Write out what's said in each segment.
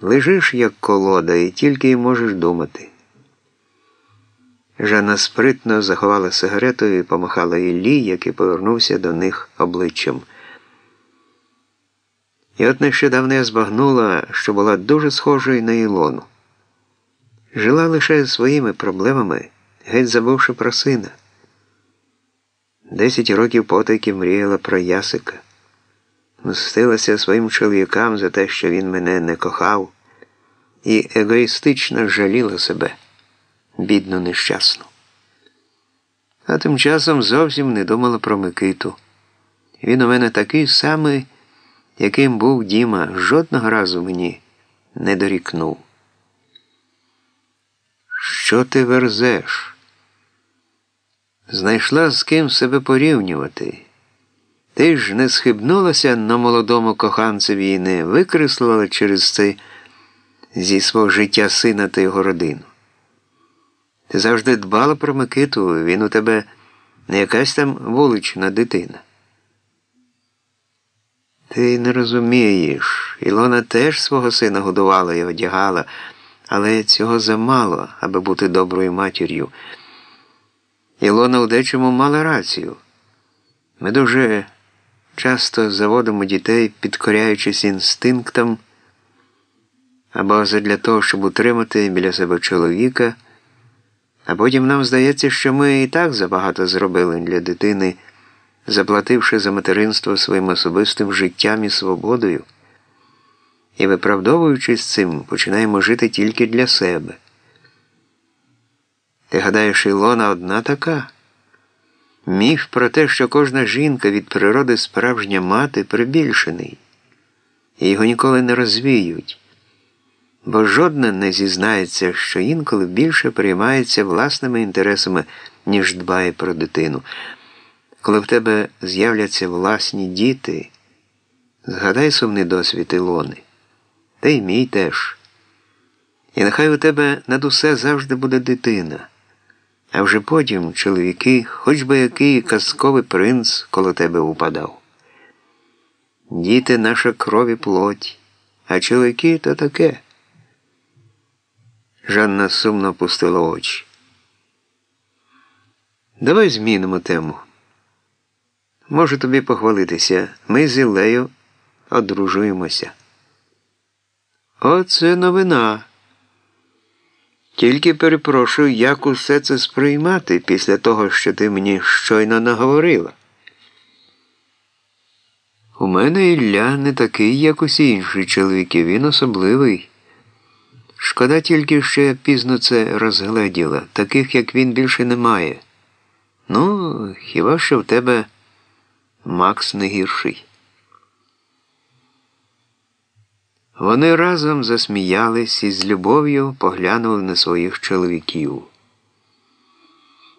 Лежиш, як колода, і тільки й можеш думати. Жанна спритно заховала сигарету і помахала Іллі, який повернувся до них обличчям. І от нещодавно я збагнула, що була дуже схожою на Ілону. Жила лише своїми проблемами, геть забувши про сина. Десять років потайки мріяла про Ясика, мстилася своїм чоловікам за те, що він мене не кохав, і егоїстично жаліла себе, бідну нещасну. А тим часом зовсім не думала про Микиту. Він у мене такий самий, яким був Діма, жодного разу мені не дорікнув. Що ти верзеш? Знайшла з ким себе порівнювати. Ти ж не схибнулася на молодому коханцеві і не викреслила через це зі свого життя сина та його родину. Ти завжди дбала про Микиту, він у тебе не якась там вулична дитина. Ти не розумієш, Ілона теж свого сина годувала і одягала, але цього замало, аби бути доброю матір'ю. Ілона у дечому мала рацію. Ми дуже часто заводимо дітей, підкоряючись інстинктам, або задля того, щоб утримати біля себе чоловіка, а потім нам здається, що ми і так забагато зробили для дитини, заплативши за материнство своїм особистим життям і свободою, і виправдовуючись цим, починаємо жити тільки для себе. Ти гадаєш, Ілона одна така? Міф про те, що кожна жінка від природи справжня мати прибільшений, і його ніколи не розвіють, бо жодна не зізнається, що інколи більше приймається власними інтересами, ніж дбає про дитину. Коли в тебе з'являться власні діти, згадай сумний досвід Ілони, та й мій теж. І нехай у тебе над усе завжди буде дитина. А вже потім чоловіки, хоч би який казковий принц коло тебе упадав. Діти наша кров і плоть, а чоловіки то таке. Жанна сумно опустила очі. Давай змінимо тему. Можу тобі похвалитися, ми з Ілею одружуємося. Оце новина. Тільки перепрошую, як усе це сприймати після того, що ти мені щойно наговорила. У мене Ілля не такий, як усі інші чоловіки, він особливий. Шкода тільки, що я пізно це розгледіла, таких, як він, більше немає. Ну, хіба що в тебе Макс не гірший. Вони разом засміялись і з любов'ю поглянули на своїх чоловіків.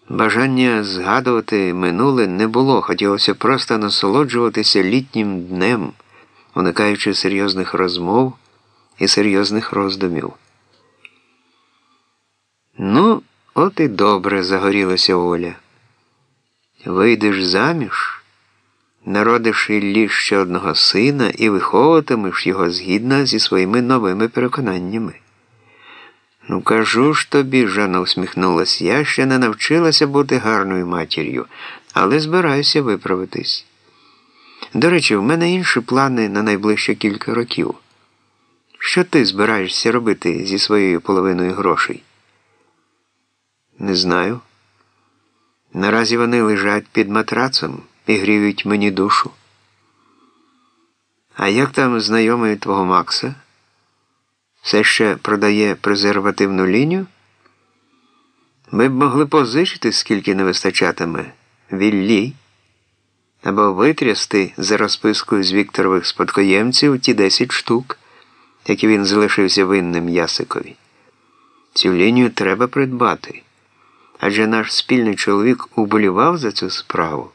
Бажання згадувати минуле не було, хотілося просто насолоджуватися літнім днем, уникаючи серйозних розмов і серйозних роздумів. Ну, от і добре загорілася Оля. Вийдеш заміж? Народиш Іллі ще одного сина і виховуватимеш його згідно зі своїми новими переконаннями. Ну, кажу ж тобі, Жанна усміхнулась, я ще не навчилася бути гарною матір'ю, але збираюся виправитись. До речі, в мене інші плани на найближчі кілька років. Що ти збираєшся робити зі своєю половиною грошей? Не знаю. Наразі вони лежать під матрацом і гріють мені душу. А як там знайомий твого Макса? Все ще продає презервативну лінію? Ми б могли позичити, скільки не вистачатиме, віллі, або витрясти за розпискою з Вікторових спадкоємців ті 10 штук, які він залишився винним Ясикові. Цю лінію треба придбати, адже наш спільний чоловік уболівав за цю справу.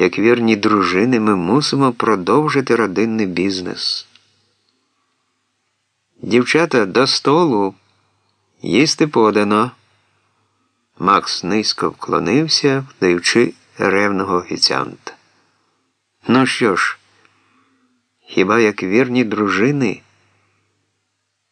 Як вірні дружини, ми мусимо продовжити родинний бізнес. Дівчата до столу. Їсти подано. Макс низько вклонився, вдаючи ревного офіціанта. Ну що ж, хіба як вірні дружини?